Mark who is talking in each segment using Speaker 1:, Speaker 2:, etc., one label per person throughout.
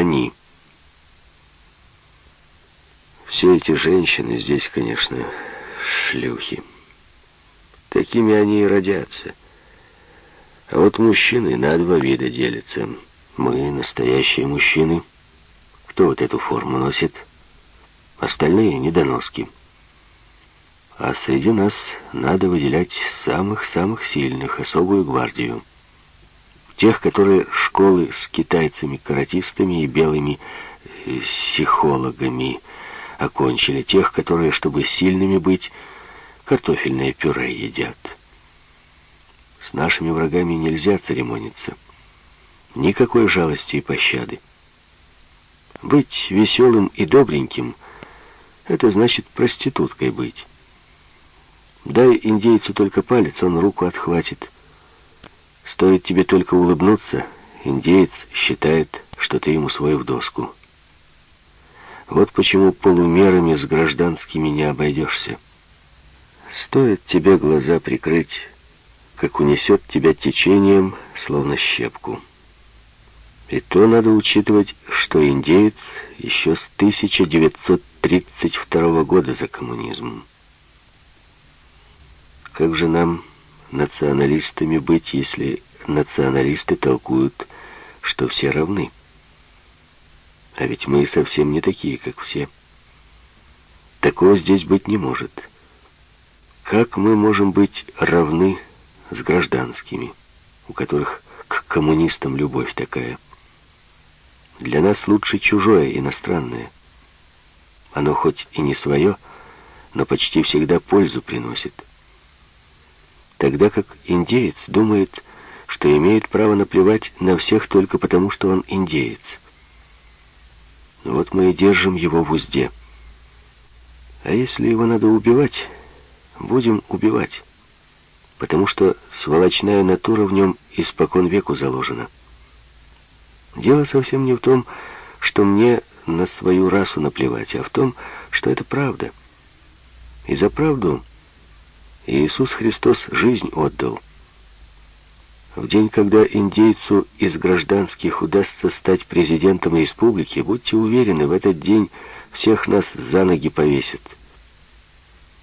Speaker 1: они. Все эти женщины здесь, конечно, шлюхи. Такими они и родятся. А вот мужчины на два вида делятся. Мы настоящие мужчины. Кто вот эту форму носит? Остальные недоноски. А среди нас надо выделять самых-самых сильных, особую гвардию. Тех, которые школы с китайцами-каратистами и белыми э, психологами окончили. Тех, которые, чтобы сильными быть, картофельное пюре едят. С нашими врагами нельзя церемониться. Никакой жалости и пощады. Быть веселым и добреньким — это значит проституткой быть. Дай индейцу только палец, он руку отхватит. Стоит тебе только улыбнуться, индеец считает, что ты ему свой в доску. Вот почему полумерами с гражданскими не обойдешься. Стоит тебе глаза прикрыть, как унесет тебя течением, словно щепку. И то надо учитывать, что индеец еще с 1932 года за коммунизм. Как же нам националистами быть, если националисты толкуют, что все равны? А ведь мы совсем не такие, как все. Такого здесь быть не может. Как мы можем быть равны с гражданскими, у которых к коммунистам любовь такая? Для нас лучше чужое, иностранное. Оно хоть и не свое, но почти всегда пользу приносит. Тогда как индеец думает, что имеет право наплевать на всех только потому, что он индеец. Вот мы и держим его в узде. А если его надо убивать, будем убивать. Потому что сволочная натура в нем испокон веку заложена. Дело совсем не в том, что мне на свою расу наплевать, а в том, что это правда. И за правду Иисус Христос жизнь отдал. В день, когда индейцу из гражданских удастся стать президентом республики, будьте уверены, в этот день всех нас за ноги повесят.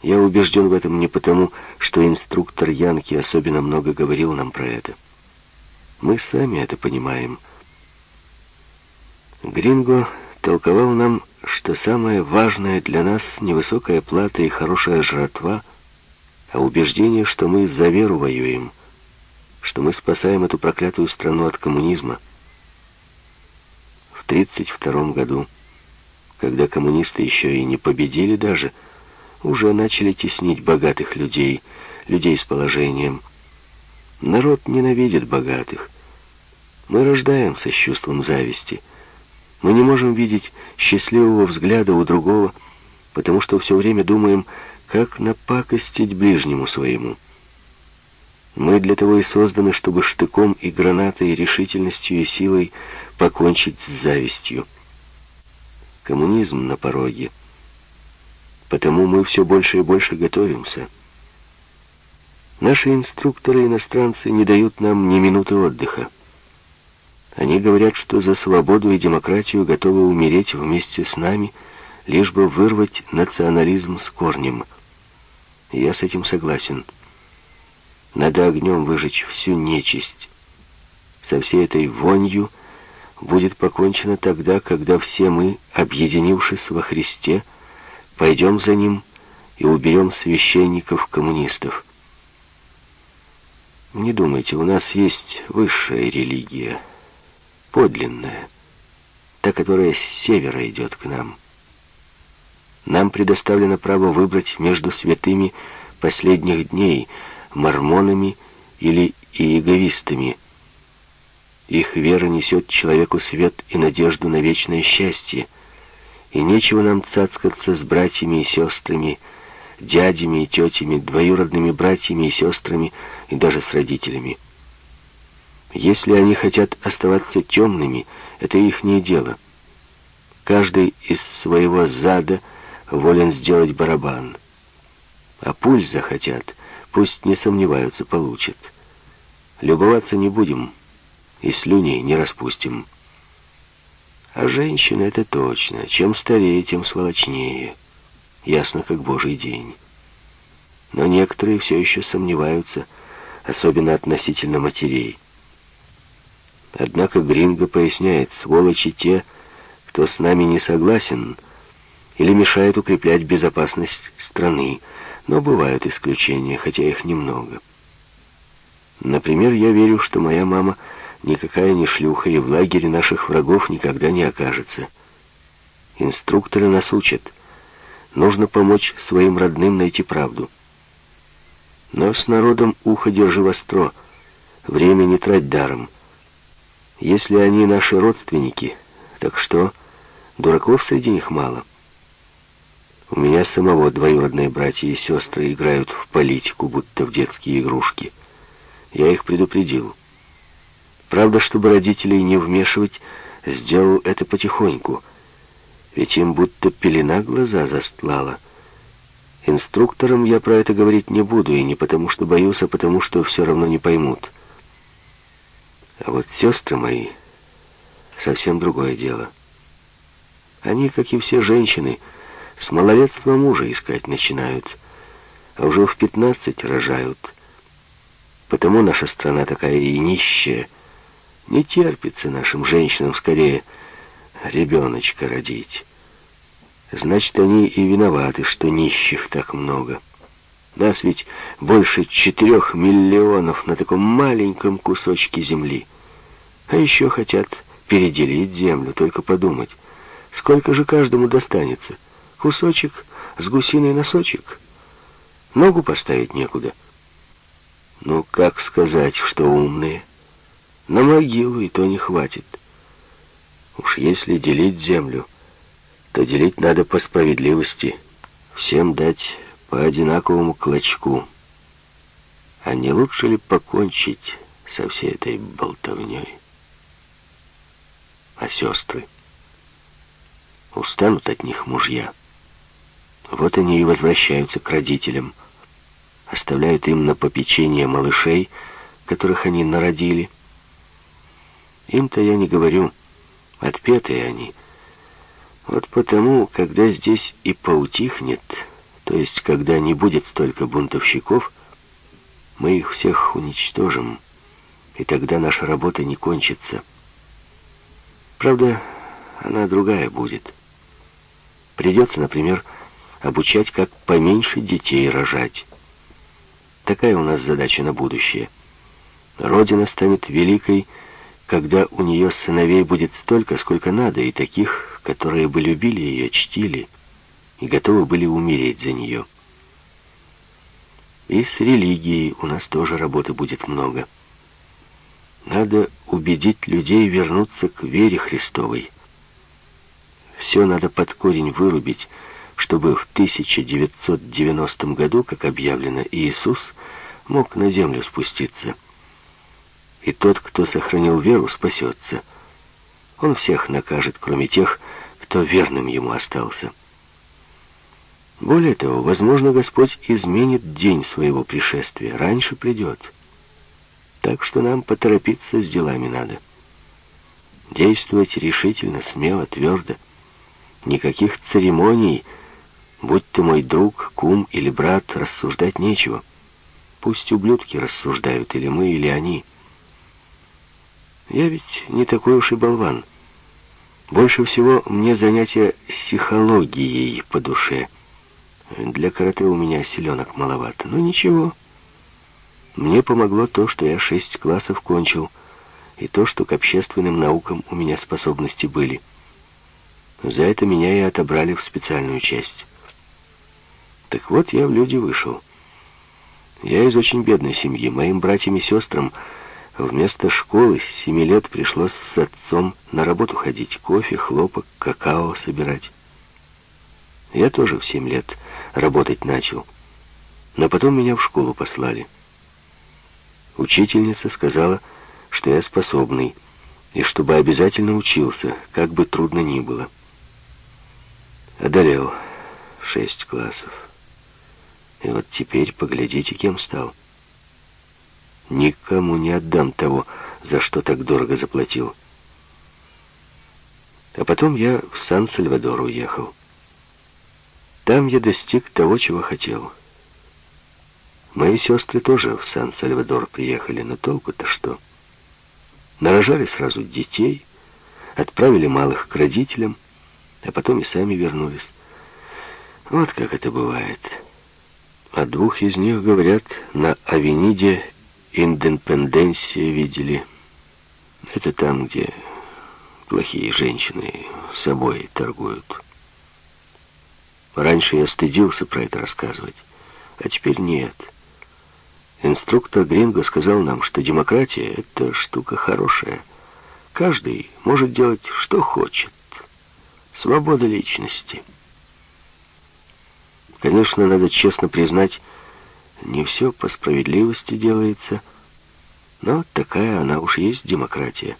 Speaker 1: Я убежден в этом не потому, что инструктор Янки особенно много говорил нам про это. Мы сами это понимаем. Гринго толковал нам, что самое важное для нас невысокая плата и хорошая жратва — а убеждение, что мы за веру воюем, что мы спасаем эту проклятую страну от коммунизма. В 1932 году, когда коммунисты еще и не победили даже, уже начали теснить богатых людей, людей с положением. Народ ненавидит богатых. Мы рождаемся с чувством зависти. Мы не можем видеть счастливого взгляда у другого, потому что все время думаем, как напакостить ближнему своему. Мы для того и созданы, чтобы штыком и гранатой, решительностью и силой покончить с завистью. Коммунизм на пороге. Потому мы все больше и больше готовимся. Наши инструкторы-иностранцы не дают нам ни минуты отдыха. Они говорят, что за свободу и демократию готовы умереть вместе с нами, лишь бы вырвать национализм с корнем – я с этим согласен. Надо огнем выжечь всю нечисть. Со всей этой вонью будет покончено тогда, когда все мы, объединившись во Христе, пойдем за Ним и уберем священников-коммунистов. Не думайте, у нас есть высшая религия, подлинная, та, которая с севера идет к нам. Нам предоставлено право выбрать между святыми последних дней, мормонами или иеговистами. Их вера несет человеку свет и надежду на вечное счастье, и нечего нам цацкаться с братьями и сестрами, дядями и тетями, двоюродными братьями и сестрами и даже с родителями. Если они хотят оставаться темными, это их не дело. Каждый из своего зада — волен сделать барабан. А пульс захотят, пусть не сомневаются, получат. Любоваться не будем и слюней не распустим. А женщины — это точно. Чем старее, тем сволочнее. Ясно, как божий день. Но некоторые все еще сомневаются, особенно относительно матерей. Однако Гринго поясняет, сволочи те, кто с нами не согласен или мешает укреплять безопасность страны, но бывают исключения, хотя их немного. Например, я верю, что моя мама никакая не шлюха и в лагере наших врагов никогда не окажется. Инструкторы нас учат. Нужно помочь своим родным найти правду. Но с народом ухо держи востро. Время не трать даром. Если они наши родственники, так что, дураков среди них мало. У меня самого двоюродные братья и сестры играют в политику, будто в детские игрушки. Я их предупредил. Правда, чтобы родителей не вмешивать, сделал это потихоньку, ведь им будто пелена глаза застлала. Инструкторам я про это говорить не буду, и не потому что боюсь, а потому что все равно не поймут. А вот сестры мои — совсем другое дело. Они, как и все женщины, с малолетства мужа искать начинают, а уже в пятнадцать рожают. Потому наша страна такая и нищая. Не терпится нашим женщинам скорее ребеночка родить. Значит, они и виноваты, что нищих так много. Нас ведь больше четырех миллионов на таком маленьком кусочке земли. А еще хотят переделить землю, только подумать. Сколько же каждому достанется? Кусочек с гусиной носочек? Ногу поставить некуда. Ну, как сказать, что умные? На могилу и то не хватит. Уж если делить землю то делить надо по справедливости, всем дать по одинаковому клочку. А не лучше ли покончить со всей этой болтовней? А сестры? Устанут от них мужья. Вот они и возвращаются к родителям, оставляют им на попечение малышей, которых они народили. Им-то я не говорю, отпетые они — вот потому, когда здесь и поутихнет, то есть когда не будет столько бунтовщиков, мы их всех уничтожим, и тогда наша работа не кончится. Правда, она другая будет. Придется, например, обучать, как поменьше детей рожать. Такая у нас задача на будущее. Родина станет великой, когда у нее сыновей будет столько, сколько надо, и таких, которые бы любили ее, чтили и готовы были умереть за нее. И с религией у нас тоже работы будет много. Надо убедить людей вернуться к вере Христовой. Все надо под корень вырубить, чтобы в 1990 году, как объявлено, Иисус мог на землю спуститься. И тот, кто сохранил веру, спасется. Он всех накажет, кроме тех, кто верным ему остался. Более того, возможно, Господь изменит день своего пришествия, раньше придет. Так что нам поторопиться с делами надо. Действовать решительно, смело, твердо. Никаких церемоний, будь ты мой друг, кум или брат, рассуждать нечего. Пусть ублюдки рассуждают, или мы, или они. Я ведь не такой уж и болван. Больше всего мне занятие психологией по душе. Для карате у меня селенок маловато, но ничего. Мне помогло то, что я шесть классов кончил, и то, что к общественным наукам у меня способности были. За это меня и отобрали в специальную часть. Так вот, я в люди вышел. Я из очень бедной семьи. Моим братьям и сестрам Вместо школы с семи лет пришлось с отцом на работу ходить, кофе, хлопок, какао собирать. Я тоже в семь лет работать начал, но потом меня в школу послали. Учительница сказала, что я способный, и чтобы обязательно учился, как бы трудно ни было. Одолел шесть классов. И вот теперь поглядите, кем стал. Никому не отдам того, за что так дорого заплатил. А потом я в Сан-Сальвадор уехал. Там я достиг того, чего хотел. Мои сестры тоже в Сан-Сальвадор приехали, но толку-то что? Нарожали сразу детей, отправили малых к родителям, а потом и сами вернулись. Вот как это бывает. А двух из них, говорят, на Авениде Индепенденсия видели. Это там, где плохие женщины собой торгуют. Раньше я стыдился про это рассказывать, а теперь нет. Инструктор Гринго сказал нам, что демократия — это штука хорошая. Каждый может делать, что хочет. Свобода личности. Конечно, надо честно признать, не все по справедливости делается, но такая она уж есть демократия.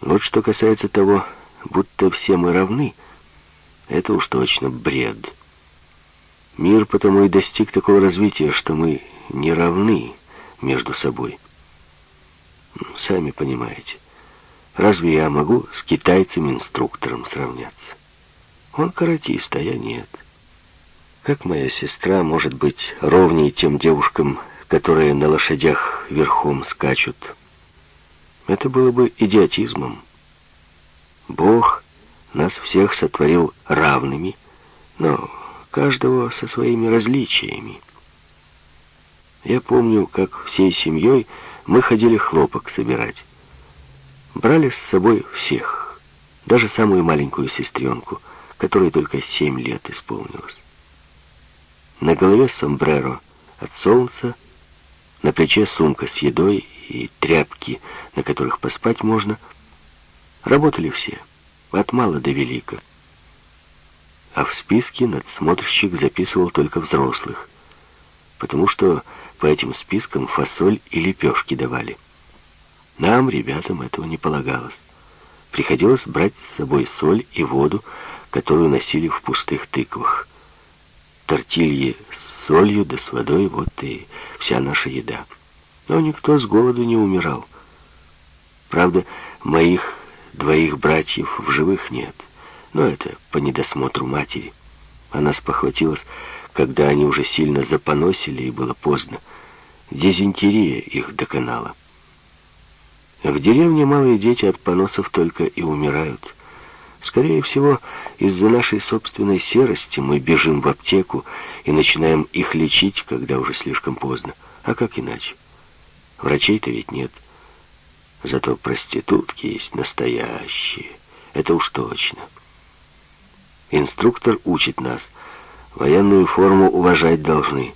Speaker 1: Вот что касается того, будто все мы равны, это уж точно бред. Мир потому и достиг такого развития, что мы не равны между собой. Сами понимаете, разве я могу с китайцем-инструктором сравняться? Он каратист, а я нет. Как моя сестра может быть ровней тем девушкам, которые на лошадях верхом скачут? Это было бы идиотизмом. Бог нас всех сотворил равными, но каждого со своими различиями. Я помню, как всей семьей мы ходили хлопок собирать. Брали с собой всех, даже самую маленькую сестренку, которой только семь лет исполнилось. На голове сомбреро от солнца, на плече сумка с едой и тряпки, на которых поспать можно. Работали все, от мала до велика. А в списке надсмотрщик записывал только взрослых, потому что по этим спискам фасоль и лепешки давали. Нам, ребятам, этого не полагалось. Приходилось брать с собой соль и воду, которую носили в пустых тыквах тортильи с солью да с водой, вот и вся наша еда. Но никто с голоду не умирал. Правда, моих двоих братьев в живых нет. Но это по недосмотру матери. Она спохватилась, когда они уже сильно запоносили, и было поздно. Дизентерия их доконала. В деревне малые дети от поносов только и умирают. Скорее всего, из-за нашей собственной серости мы бежим в аптеку и начинаем их лечить, когда уже слишком поздно. А как иначе? Врачей-то ведь нет. Зато проститутки есть настоящие. Это уж точно. Инструктор учит нас. Военную форму уважать должны.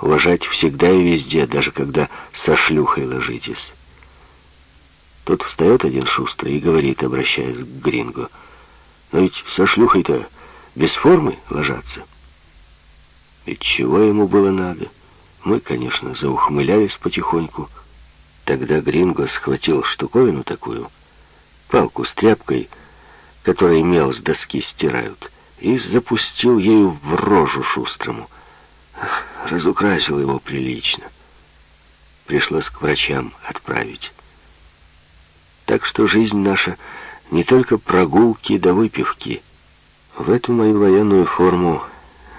Speaker 1: Уважать всегда и везде, даже когда со шлюхой ложитесь. Тут встает один шустрый и говорит, обращаясь к Гринго, но ведь со шлюхой-то без формы ложатся. Ведь чего ему было надо? Мы, конечно, заухмылялись потихоньку. Тогда Гринго схватил штуковину такую, палку с тряпкой, которой мел с доски стирают, и запустил ею в рожу шустрому. Разукрасил его прилично. Пришлось к врачам отправить. Так что жизнь наша не только прогулки до выпивки. В эту мою военную форму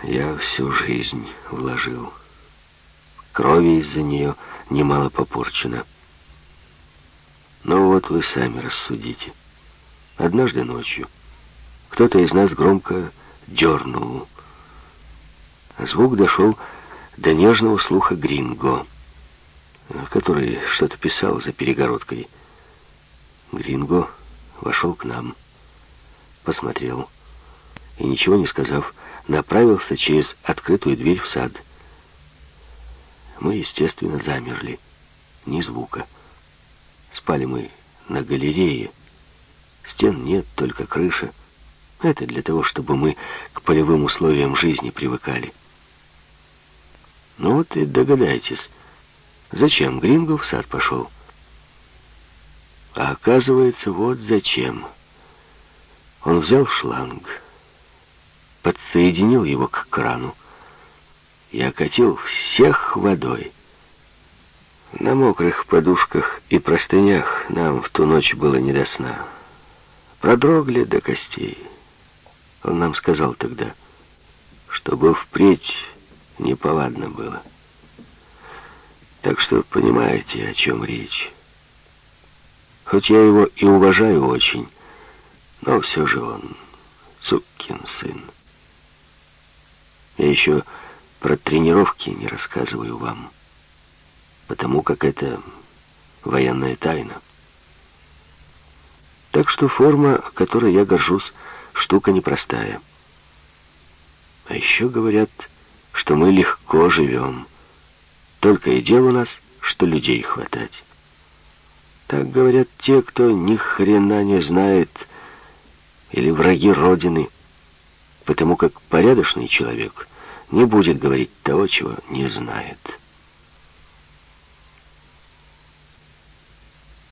Speaker 1: я всю жизнь вложил. Крови из-за нее немало попорчено. Но вот вы сами рассудите. Однажды ночью кто-то из нас громко дернул. Звук дошел до нежного слуха Гринго, который что-то писал за перегородкой. Гринго вошел к нам, посмотрел и, ничего не сказав, направился через открытую дверь в сад. Мы, естественно, замерли. Ни звука. Спали мы на галерее. Стен нет, только крыша. Это для того, чтобы мы к полевым условиям жизни привыкали. Ну вот и догадайтесь, зачем Гринго в сад пошел? А оказывается, вот зачем. Он взял шланг, подсоединил его к крану и окатил всех водой. На мокрых подушках и простынях нам в ту ночь было не до сна. продрогли до костей. Он нам сказал тогда, чтобы впредь неповадно было. Так что понимаете, о чем речь. Хоть я его и уважаю очень, но все же он сукин сын. Я еще про тренировки не рассказываю вам, потому как это военная тайна. Так что форма, которой я горжусь, штука непростая. А еще говорят, что мы легко живем. Только и дело у нас, что людей хватать. Так говорят те, кто ни хрена не знает, или враги Родины, потому как порядочный человек не будет говорить того, чего не знает».